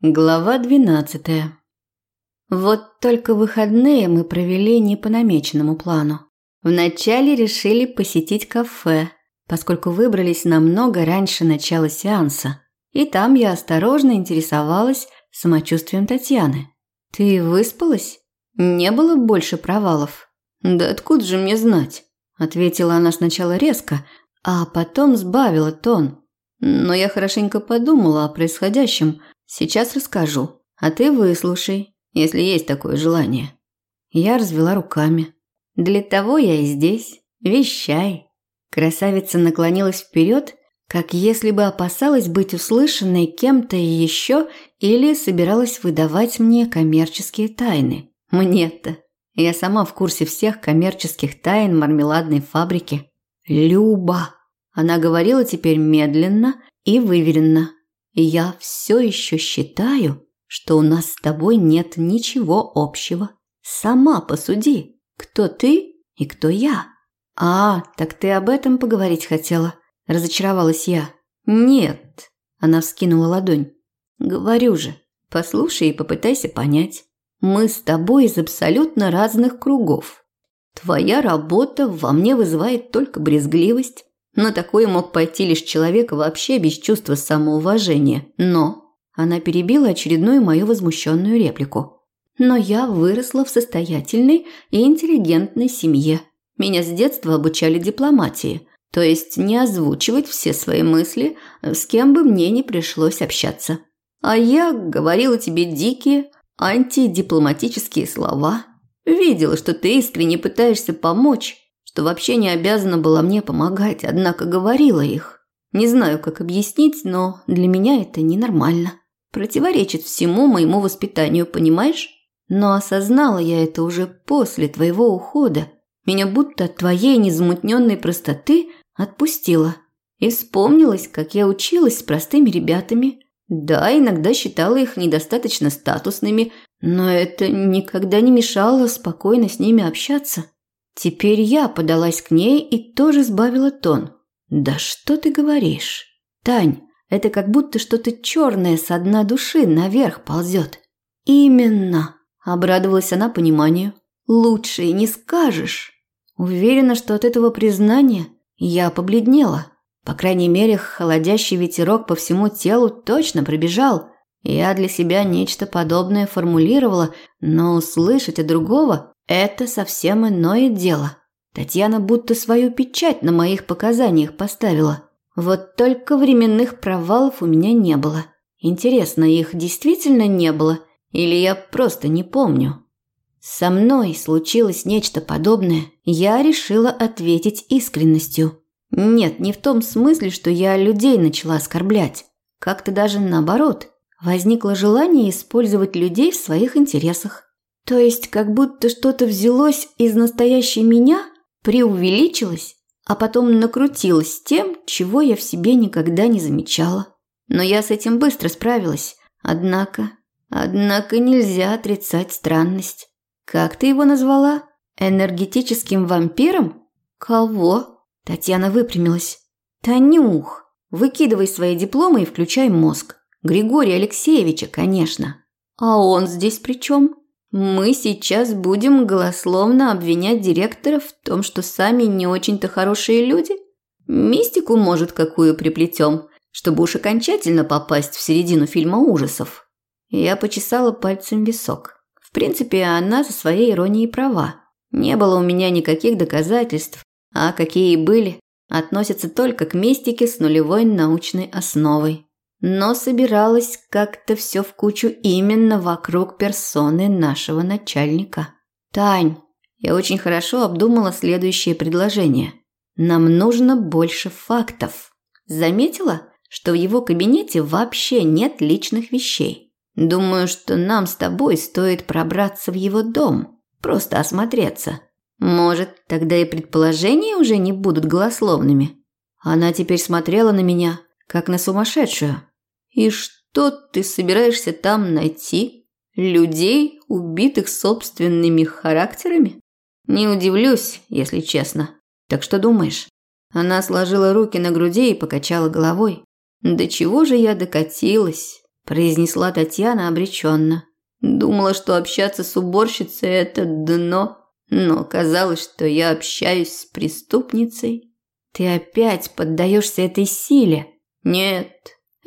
Глава двенадцатая. Вот только выходные мы провели не по намеченному плану. Вначале решили посетить кафе, поскольку выбрались намного раньше начала сеанса. И там я осторожно интересовалась самочувствием Татьяны. «Ты выспалась? Не было больше провалов?» «Да откуда же мне знать?» – ответила она сначала резко, а потом сбавила тон. Но я хорошенько подумала о происходящем – Сейчас расскажу, а ты выслушай, если есть такое желание. Я развела руками. Для того я и здесь. Вещай. Красавица наклонилась вперед, как если бы опасалась быть услышанной кем-то еще или собиралась выдавать мне коммерческие тайны. Мне-то. Я сама в курсе всех коммерческих тайн мармеладной фабрики. Люба. Она говорила теперь медленно и выверенно, я все еще считаю, что у нас с тобой нет ничего общего. Сама посуди, кто ты и кто я. А, так ты об этом поговорить хотела, разочаровалась я. Нет, она вскинула ладонь. Говорю же, послушай и попытайся понять. Мы с тобой из абсолютно разных кругов. Твоя работа во мне вызывает только брезгливость, но такое мог пойти лишь человек вообще без чувства самоуважения. Но она перебила очередную мою возмущенную реплику. Но я выросла в состоятельной и интеллигентной семье. Меня с детства обучали дипломатии, то есть не озвучивать все свои мысли, с кем бы мне ни пришлось общаться. А я говорила тебе дикие, антидипломатические слова. Видела, что ты искренне пытаешься помочь, что вообще не обязана была мне помогать, однако говорила их. Не знаю, как объяснить, но для меня это ненормально. Противоречит всему моему воспитанию, понимаешь? Но осознала я это уже после твоего ухода. Меня будто от твоей незамутненной простоты отпустило. И вспомнилось, как я училась с простыми ребятами. Да, иногда считала их недостаточно статусными, но это никогда не мешало спокойно с ними общаться. Теперь я подалась к ней и тоже сбавила тон. «Да что ты говоришь? Тань, это как будто что-то черное со дна души наверх ползет». «Именно», – обрадовалась она пониманию. «Лучше и не скажешь». Уверена, что от этого признания я побледнела. По крайней мере, холодящий ветерок по всему телу точно пробежал. Я для себя нечто подобное формулировала, но услышать от другого это совсем иное дело. Татьяна будто свою печать на моих показаниях поставила. Вот только временных провалов у меня не было. Интересно, их действительно не было или я просто не помню? Со мной случилось нечто подобное. Я решила ответить искренностью. Нет, не в том смысле, что я людей начала оскорблять. Как-то даже наоборот. Возникло желание использовать людей в своих интересах. То есть как будто что-то взялось из настоящей меня, преувеличилось, а потом накрутилось тем, чего я в себе никогда не замечала. Но я с этим быстро справилась. Однако, однако нельзя отрицать странность. Как ты его назвала? Энергетическим вампиром? Кого? Татьяна выпрямилась. Танюх, выкидывай свои дипломы и включай мозг. Григория Алексеевича, конечно. А он здесь при чем? Мы сейчас будем голословно обвинять директора в том, что сами не очень-то хорошие люди? Мистику, может, какую приплетем, чтобы уж окончательно попасть в середину фильма ужасов. Я почесала пальцем висок. В принципе, она со своей иронией права. Не было у меня никаких доказательств, а какие и были, относятся только к мистике с нулевой научной основой но собиралось как-то все в кучу именно вокруг персоны нашего начальника. «Тань, я очень хорошо обдумала следующее предложение. Нам нужно больше фактов. Заметила, что в его кабинете вообще нет личных вещей? Думаю, что нам с тобой стоит пробраться в его дом, просто осмотреться. Может, тогда и предположения уже не будут голословными?» Она теперь смотрела на меня, как на сумасшедшую. И что ты собираешься там найти? Людей, убитых собственными характерами? Не удивлюсь, если честно. Так что думаешь? Она сложила руки на груди и покачала головой. До чего же я докатилась? произнесла Татьяна обреченно. Думала, что общаться с уборщицей – это дно, но казалось, что я общаюсь с преступницей. Ты опять поддаешься этой силе. Нет,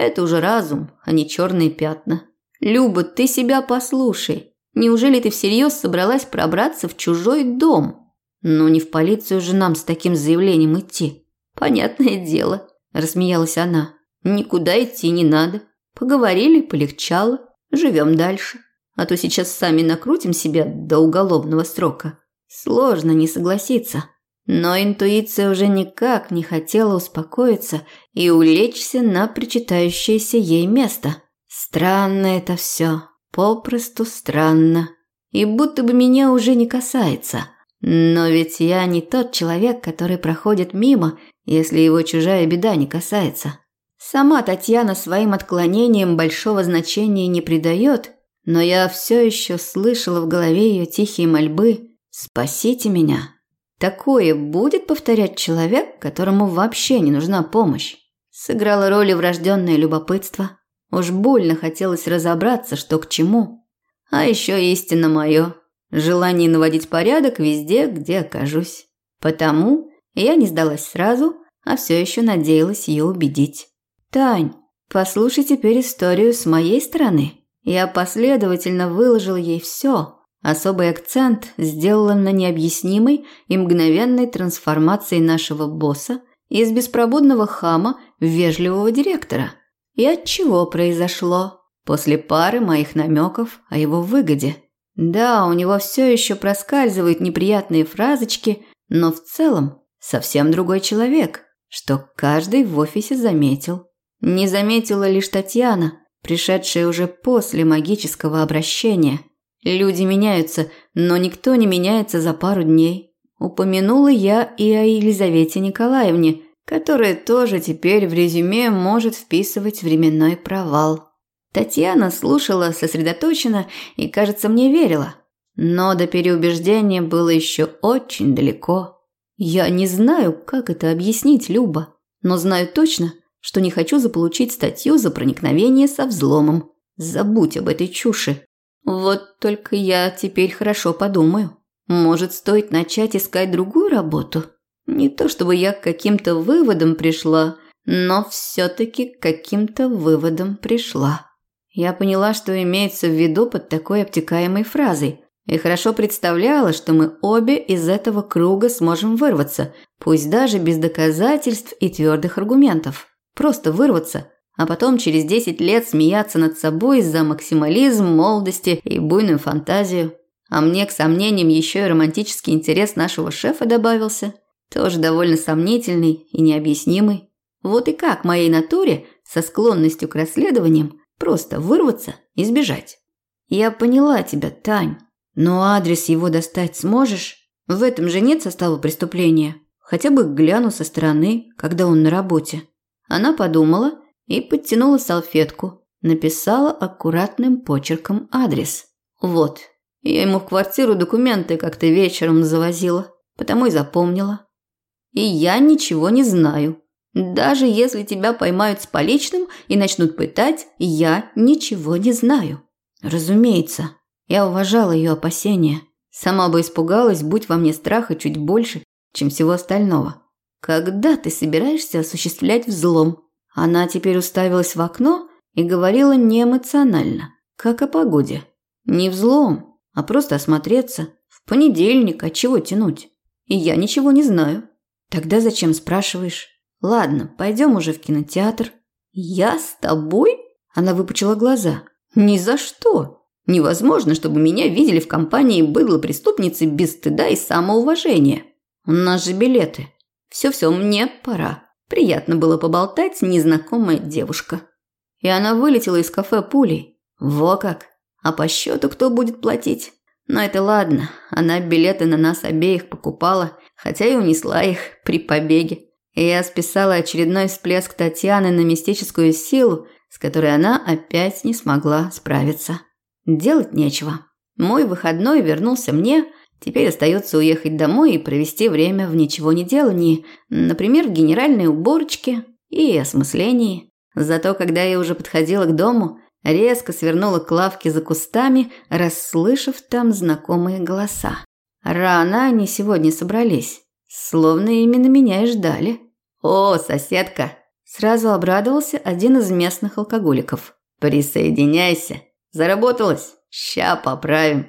это уже разум, а не черные пятна. Люба, ты себя послушай. Неужели ты всерьез собралась пробраться в чужой дом? Ну, не в полицию же нам с таким заявлением идти. Понятное дело, рассмеялась она. Никуда идти не надо. Поговорили, полегчало. Живем дальше. А то сейчас сами накрутим себя до уголовного срока. Сложно не согласиться. Но интуиция уже никак не хотела успокоиться и улечься на причитающееся ей место. Странно это все. Попросту странно. И будто бы меня уже не касается. Но ведь я не тот человек, который проходит мимо, если его чужая беда не касается. Сама Татьяна своим отклонением большого значения не придает, но я все еще слышала в голове ее тихие мольбы «Спасите меня». Такое будет повторять человек, которому вообще не нужна помощь. Сыграла роль и врожденное любопытство. Уж больно хотелось разобраться, что к чему. А еще истинно мое – желание наводить порядок везде, где окажусь. Потому я не сдалась сразу, а все еще надеялась ее убедить. «Тань, послушай теперь историю с моей стороны». Я последовательно выложил ей все. Особый акцент сделала на необъяснимой и мгновенной трансформации нашего босса из беспробудного хама в вежливого директора. И от чего произошло? После пары моих намеков о его выгоде. Да, у него все еще проскальзывают неприятные фразочки, но в целом совсем другой человек, что каждый в офисе заметил. Не заметила лишь Татьяна, пришедшая уже после магического обращения. Люди меняются, но никто не меняется за пару дней. Упомянула я и о Елизавете Николаевне, которая тоже теперь в резюме может вписывать временной провал. Татьяна слушала сосредоточенно и, кажется, мне верила. Но до переубеждения было еще очень далеко. Я не знаю, как это объяснить, Люба, но знаю точно, что не хочу заполучить статью за проникновение со взломом. Забудь об этой чуши. Вот только я теперь хорошо подумаю. Может, стоит начать искать другую работу? Не то чтобы я к каким-то выводам пришла, но все-таки к каким-то выводам пришла. Я поняла, что имеется в виду под такой обтекаемой фразой, и хорошо представляла, что мы обе из этого круга сможем вырваться, пусть даже без доказательств и твердых аргументов. Просто вырваться, а потом через 10 лет смеяться над собой за максимализм, молодости и буйную фантазию. А мне к сомнениям еще и романтический интерес нашего шефа добавился, тоже довольно сомнительный и необъяснимый. Вот и как моей натуре со склонностью к расследованиям просто вырваться и сбежать. Я поняла тебя, Тань, но адрес его достать сможешь? В этом же нет состава преступления. Хотя бы гляну со стороны, когда он на работе. Она подумала и подтянула салфетку, написала аккуратным почерком адрес. Вот. Я ему в квартиру документы как-то вечером завозила, потому и запомнила. И я ничего не знаю. Даже если тебя поймают с поличным и начнут пытать, я ничего не знаю. Разумеется, я уважала ее опасения. Сама бы испугалась, будь во мне страха чуть больше, чем всего остального. Когда ты собираешься осуществлять взлом? Она теперь уставилась в окно и говорила неэмоционально, как о погоде. Не взлом, а просто осмотреться. В понедельник, а чего тянуть? И я ничего не знаю. Тогда зачем спрашиваешь? Ладно, пойдем уже в кинотеатр. Я с тобой? Она выпучила глаза. Ни за что. Невозможно, чтобы меня видели в компании быдло преступницы без стыда и самоуважения. У нас же билеты. Все-все, мне пора. Приятно было поболтать незнакомая девушка. И она вылетела из кафе пулей. Во как! А по счету кто будет платить? Но это ладно, она билеты на нас обеих покупала, хотя и унесла их при побеге. И я списала очередной всплеск Татьяны на мистическую силу, с которой она опять не смогла справиться. Делать нечего. Мой выходной вернулся мне – Теперь остается уехать домой и провести время в ничего не делании, например, в генеральной уборочке и осмыслении. Зато когда я уже подходила к дому, резко свернула к лавке за кустами, расслышав там знакомые голоса. Рано они сегодня собрались, словно именно меня и ждали. «О, соседка!» Сразу обрадовался один из местных алкоголиков. «Присоединяйся. Заработалось? Ща поправим».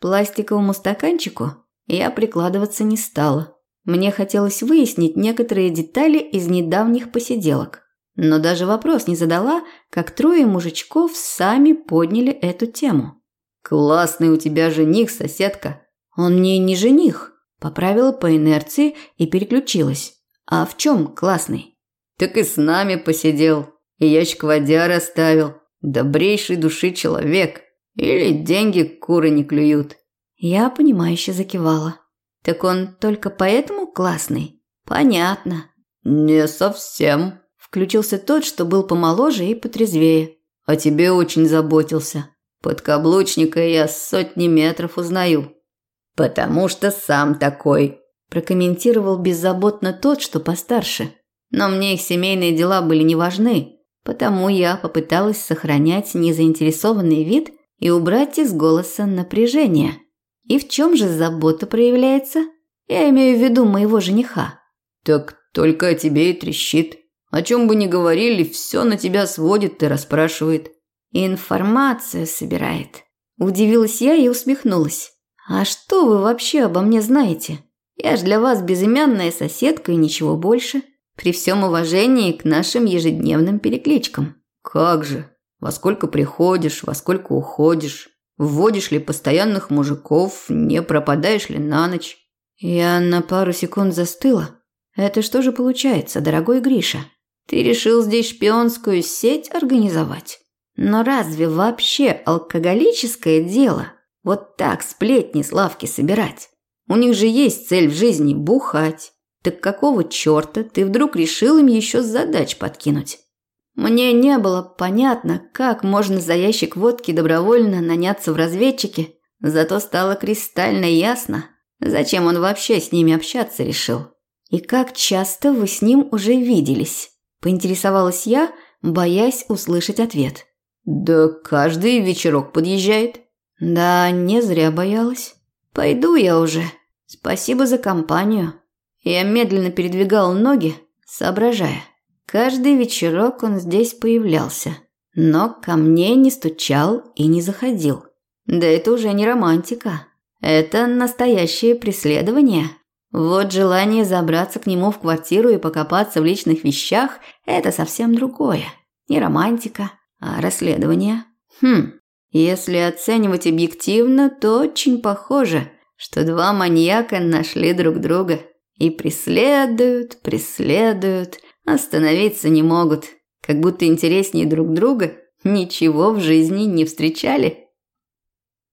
Пластиковому стаканчику я прикладываться не стала. Мне хотелось выяснить некоторые детали из недавних посиделок. Но даже вопрос не задала, как трое мужичков сами подняли эту тему. «Классный у тебя жених, соседка». «Он мне не жених», – поправила по инерции и переключилась. «А в чем классный?» «Так и с нами посидел, и ящик водяры оставил. Добрейшей души человек. Или деньги куры не клюют». Я понимающе закивала. «Так он только поэтому классный?» «Понятно». «Не совсем», Включился тот, что был помоложе и потрезвее. «О тебе очень заботился. Подкаблучника я сотни метров узнаю». «Потому что сам такой», – прокомментировал беззаботно тот, что постарше. Но мне их семейные дела были не важны, потому я попыталась сохранять незаинтересованный вид и убрать из голоса напряжение. И в чем же забота проявляется? Я имею в виду моего жениха. «Так только о тебе и трещит», о чем бы ни говорили, все на тебя сводит и расспрашивает. Информацию собирает. Удивилась я и усмехнулась. А что вы вообще обо мне знаете? Я ж для вас безымянная соседка и ничего больше. При всем уважении к нашим ежедневным перекличкам. Как же? Во сколько приходишь, во сколько уходишь? Вводишь ли постоянных мужиков, не пропадаешь ли на ночь? Я на пару секунд застыла. Это что же получается, дорогой Гриша? Ты решил здесь шпионскую сеть организовать? Но разве вообще алкоголическое дело вот так сплетни с лавки собирать? У них же есть цель в жизни – бухать. Так какого черта ты вдруг решил им еще задач подкинуть? Мне не было понятно, как можно за ящик водки добровольно наняться в разведчики, зато стало кристально ясно, зачем он вообще с ними общаться решил. И как часто вы с ним уже виделись. Поинтересовалась я, боясь услышать ответ. «Да каждый вечерок подъезжает». «Да, не зря боялась. Пойду я уже. Спасибо за компанию». Я медленно передвигал ноги, соображая. Каждый вечерок он здесь появлялся, но ко мне не стучал и не заходил. Да это уже не романтика. Это настоящее преследование. Вот желание забраться к нему в квартиру и покопаться в личных вещах – это совсем другое. Не романтика, а расследование. Хм, если оценивать объективно, то очень похоже, что два маньяка нашли друг друга. И преследуют, преследуют, остановиться не могут. Как будто интереснее друг друга ничего в жизни не встречали.